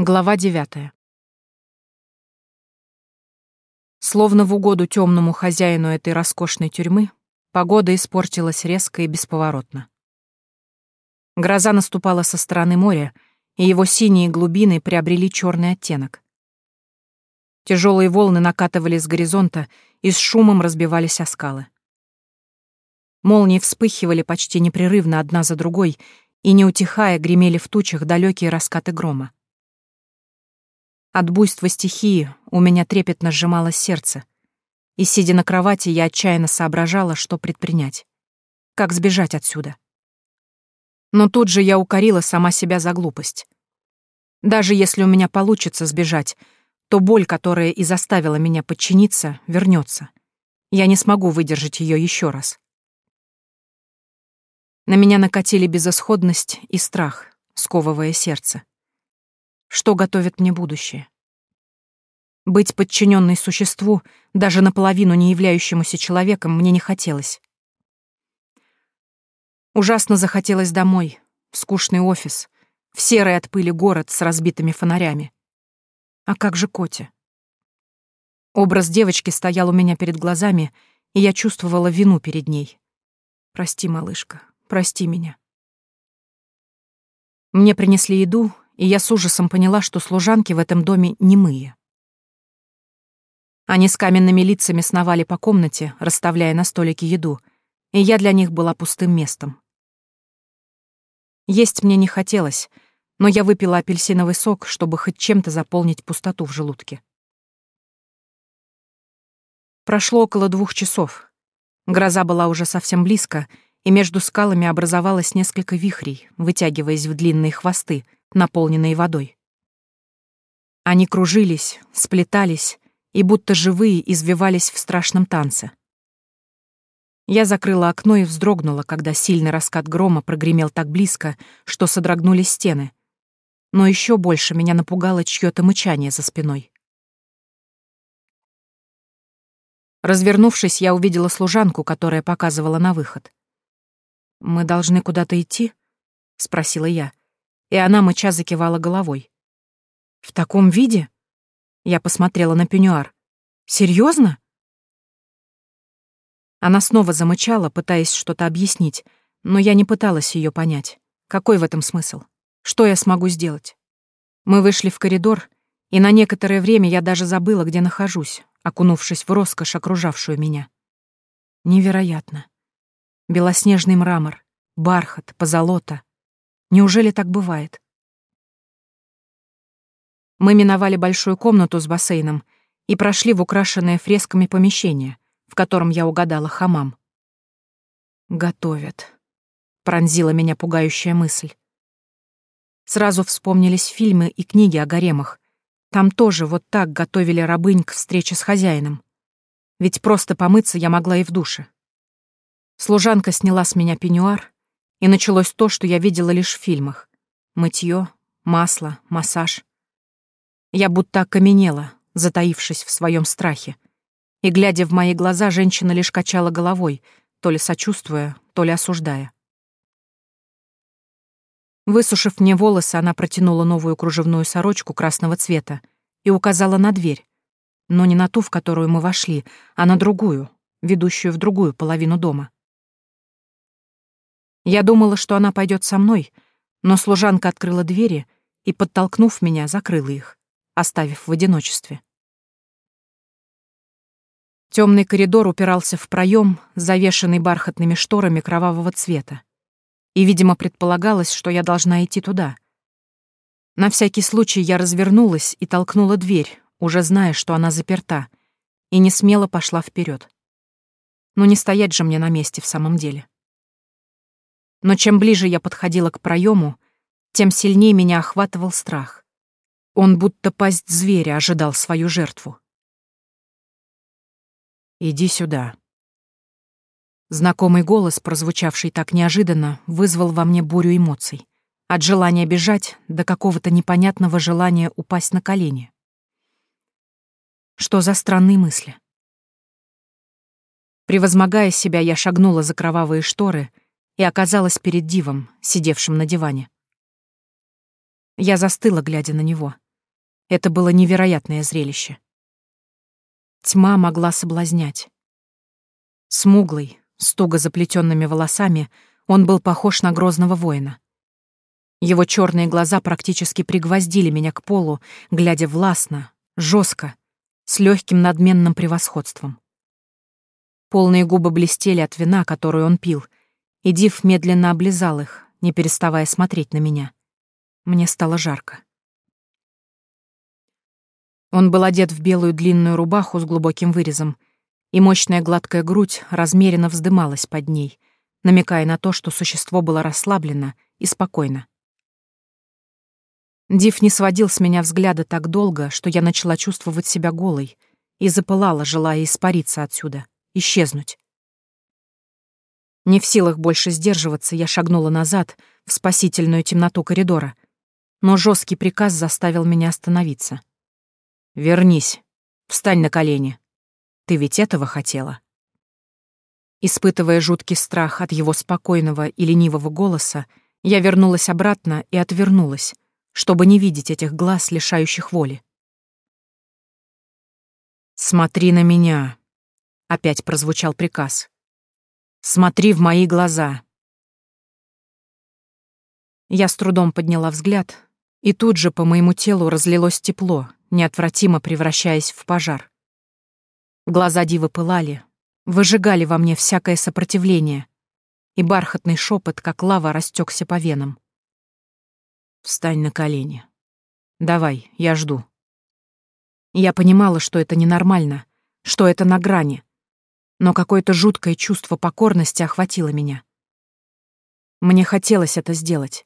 Глава девятая. Словно в угоду темному хозяину этой роскошной тюрьмы, погода испортилась резко и бесповоротно. Гроза наступала со стороны моря, и его синие глубины приобрели черный оттенок. Тяжелые волны накатывали с горизонта и с шумом разбивались о скалы. Молнии вспыхивали почти непрерывно одна за другой, и, не утихая, гремели в тучах далекие раскаты грома. От буйства стихии у меня трепетно сжималось сердце, и, сидя на кровати, я отчаянно соображала, что предпринять. Как сбежать отсюда? Но тут же я укорила сама себя за глупость. Даже если у меня получится сбежать, то боль, которая и заставила меня подчиниться, вернется. Я не смогу выдержать ее еще раз. На меня накатили безысходность и страх, сковывая сердце. Что готовит мне будущее? Быть подчиненной существу, даже наполовину не являющемуся человеком, мне не хотелось. Ужасно захотелось домой, в скучный офис, в серый от пыли город с разбитыми фонарями. А как же Котя? Образ девочки стоял у меня перед глазами, и я чувствовала вину перед ней. Прости, малышка, Прости меня. Мне принесли еду, и я с ужасом поняла, что служанки в этом доме немые. Они с каменными лицами сновали по комнате, расставляя на столике еду, и я для них была пустым местом. Есть мне не хотелось, но я выпила апельсиновый сок, чтобы хоть чем-то заполнить пустоту в желудке. Прошло около двух часов. Гроза была уже совсем близко, и между скалами образовалось несколько вихрей, вытягиваясь в длинные хвосты, наполненные водой. Они кружились, сплетались и будто живые извивались в страшном танце. Я закрыла окно и вздрогнула, когда сильный раскат грома прогремел так близко, что содрогнулись стены. Но еще больше меня напугало чье-то мычание за спиной. Развернувшись, я увидела служанку, которая показывала на выход. «Мы должны куда-то идти?» — спросила я, и она мыча закивала головой. «В таком виде?» Я посмотрела на пеньюар. «Серьезно?» Она снова замычала, пытаясь что-то объяснить, но я не пыталась ее понять. Какой в этом смысл? Что я смогу сделать? Мы вышли в коридор, и на некоторое время я даже забыла, где нахожусь, окунувшись в роскошь, окружавшую меня. Невероятно. Белоснежный мрамор, бархат, позолота. Неужели так бывает? Мы миновали большую комнату с бассейном и прошли в украшенное фресками помещение, в котором я угадала хамам. «Готовят», — пронзила меня пугающая мысль. Сразу вспомнились фильмы и книги о гаремах. Там тоже вот так готовили рабынь к встрече с хозяином. Ведь просто помыться я могла и в душе. Служанка сняла с меня пеньюар, и началось то, что я видела лишь в фильмах. Мытье, масло, массаж. Я будто окаменела, затаившись в своем страхе. И, глядя в мои глаза, женщина лишь качала головой, то ли сочувствуя, то ли осуждая. Высушив мне волосы, она протянула новую кружевную сорочку красного цвета и указала на дверь, но не на ту, в которую мы вошли, а на другую, ведущую в другую половину дома. Я думала, что она пойдет со мной, но служанка открыла двери и, подтолкнув меня, закрыла их, оставив в одиночестве. Темный коридор упирался в проем, завешенный бархатными шторами кровавого цвета. И, видимо, предполагалось, что я должна идти туда. На всякий случай я развернулась и толкнула дверь, уже зная, что она заперта, и не смело пошла вперед. Но не стоять же мне на месте в самом деле. Но чем ближе я подходила к проему, тем сильнее меня охватывал страх. Он будто пасть зверя ожидал свою жертву. «Иди сюда». Знакомый голос, прозвучавший так неожиданно, вызвал во мне бурю эмоций. От желания бежать до какого-то непонятного желания упасть на колени. Что за странные мысли? Превозмогая себя, я шагнула за кровавые шторы — и оказалась перед Дивом, сидевшим на диване. Я застыла, глядя на него. Это было невероятное зрелище. Тьма могла соблазнять. Смуглый, с туго заплетенными волосами, он был похож на грозного воина. Его черные глаза практически пригвоздили меня к полу, глядя властно, жестко, с легким надменным превосходством. Полные губы блестели от вина, которую он пил, и Див медленно облизал их, не переставая смотреть на меня. Мне стало жарко. Он был одет в белую длинную рубаху с глубоким вырезом, и мощная гладкая грудь размеренно вздымалась под ней, намекая на то, что существо было расслаблено и спокойно. Див не сводил с меня взгляда так долго, что я начала чувствовать себя голой и запылала, желая испариться отсюда, исчезнуть. Не в силах больше сдерживаться, я шагнула назад, в спасительную темноту коридора, но жесткий приказ заставил меня остановиться. «Вернись, встань на колени. Ты ведь этого хотела?» Испытывая жуткий страх от его спокойного и ленивого голоса, я вернулась обратно и отвернулась, чтобы не видеть этих глаз, лишающих воли. «Смотри на меня», — опять прозвучал приказ. «Смотри в мои глаза». Я с трудом подняла взгляд, и тут же по моему телу разлилось тепло, неотвратимо превращаясь в пожар. Глаза дивы пылали, выжигали во мне всякое сопротивление, и бархатный шепот, как лава, растекся по венам. Встань на колени. Давай, я жду. Я понимала, что это ненормально, что это на грани, но какое-то жуткое чувство покорности охватило меня. Мне хотелось это сделать.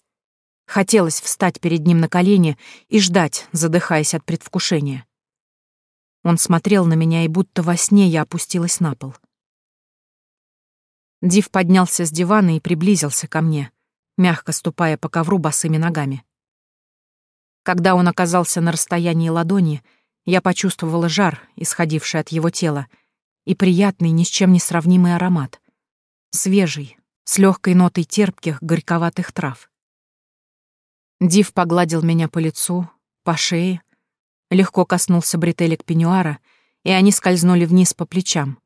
Хотелось встать перед ним на колени и ждать, задыхаясь от предвкушения. Он смотрел на меня, и будто во сне я опустилась на пол. Див поднялся с дивана и приблизился ко мне, мягко ступая по ковру босыми ногами. Когда он оказался на расстоянии ладони, я почувствовала жар, исходивший от его тела, и приятный, ни с чем не сравнимый аромат. Свежий, с легкой нотой терпких, горьковатых трав. Див погладил меня по лицу, по шее, легко коснулся бретелек пеньюара, и они скользнули вниз по плечам,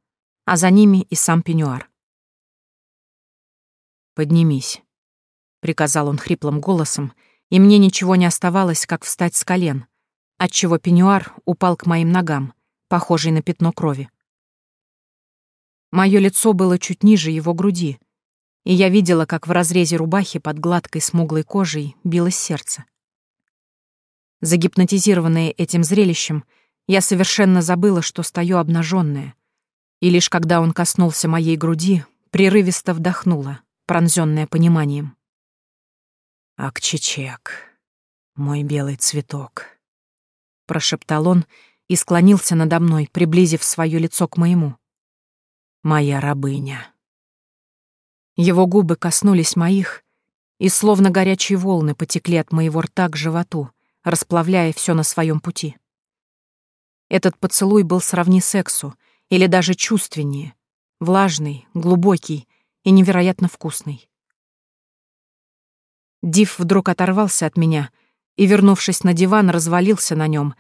а за ними и сам пеньюар. «Поднимись», — приказал он хриплым голосом, — и мне ничего не оставалось, как встать с колен, отчего пеньюар упал к моим ногам, похожий на пятно крови. Мое лицо было чуть ниже его груди, и я видела, как в разрезе рубахи под гладкой смуглой кожей билось сердце. Загипнотизированная этим зрелищем, я совершенно забыла, что стою обнаженная, и лишь когда он коснулся моей груди, прерывисто вдохнула, пронзенная пониманием. «Акчечек, мой белый цветок», — прошептал он и склонился надо мной, приблизив свое лицо к моему. «Моя рабыня». Его губы коснулись моих, и словно горячие волны потекли от моего рта к животу, расплавляя все на своем пути. Этот поцелуй был сравни сексу, или даже чувственнее, влажный, глубокий и невероятно вкусный. Див вдруг оторвался от меня и, вернувшись на диван, развалился на нем,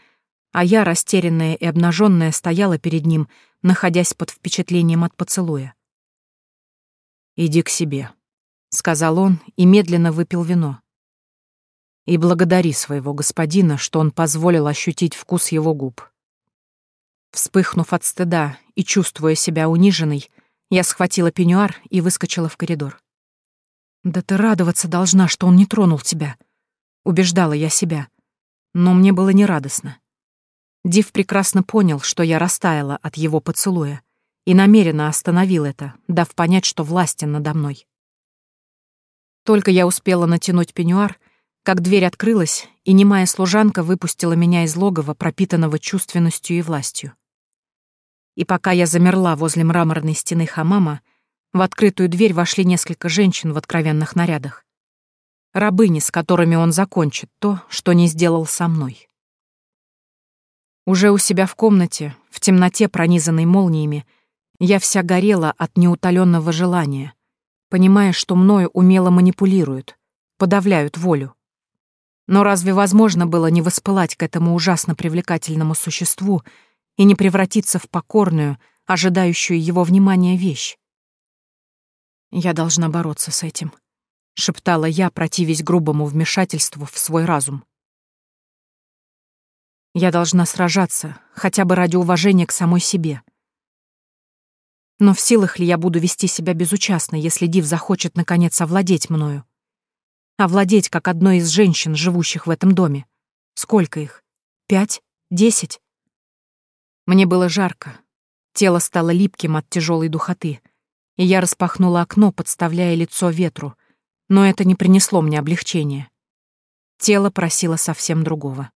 а я, растерянная и обнаженная, стояла перед ним, находясь под впечатлением от поцелуя. «Иди к себе», — сказал он и медленно выпил вино. «И благодари своего господина, что он позволил ощутить вкус его губ». Вспыхнув от стыда и чувствуя себя униженной, я схватила пеньюар и выскочила в коридор. «Да ты радоваться должна, что он не тронул тебя», — убеждала я себя. Но мне было нерадостно. Див прекрасно понял, что я растаяла от его поцелуя, и намеренно остановил это, дав понять, что властен надо мной. Только я успела натянуть пеньюар, как дверь открылась, и немая служанка выпустила меня из логова, пропитанного чувственностью и властью. И пока я замерла возле мраморной стены хамама, в открытую дверь вошли несколько женщин в откровенных нарядах. Рабыни, с которыми он закончит то, что не сделал со мной. Уже у себя в комнате, в темноте, пронизанной молниями, я вся горела от неутоленного желания, понимая, что мною умело манипулируют, подавляют волю. Но разве возможно было не воспылать к этому ужасно привлекательному существу и не превратиться в покорную, ожидающую его внимания вещь? Я должна бороться с этим, шептала я, противясь грубому вмешательству в свой разум. Я должна сражаться, хотя бы ради уважения к самой себе. Но в силах ли я буду вести себя безучастно, если Див захочет наконец овладеть мною? Овладеть как одной из женщин, живущих в этом доме. Сколько их? Пять? Десять? Мне было жарко. Тело стало липким от тяжелой духоты, и я распахнула окно, подставляя лицо ветру, но это не принесло мне облегчения. Тело просило совсем другого.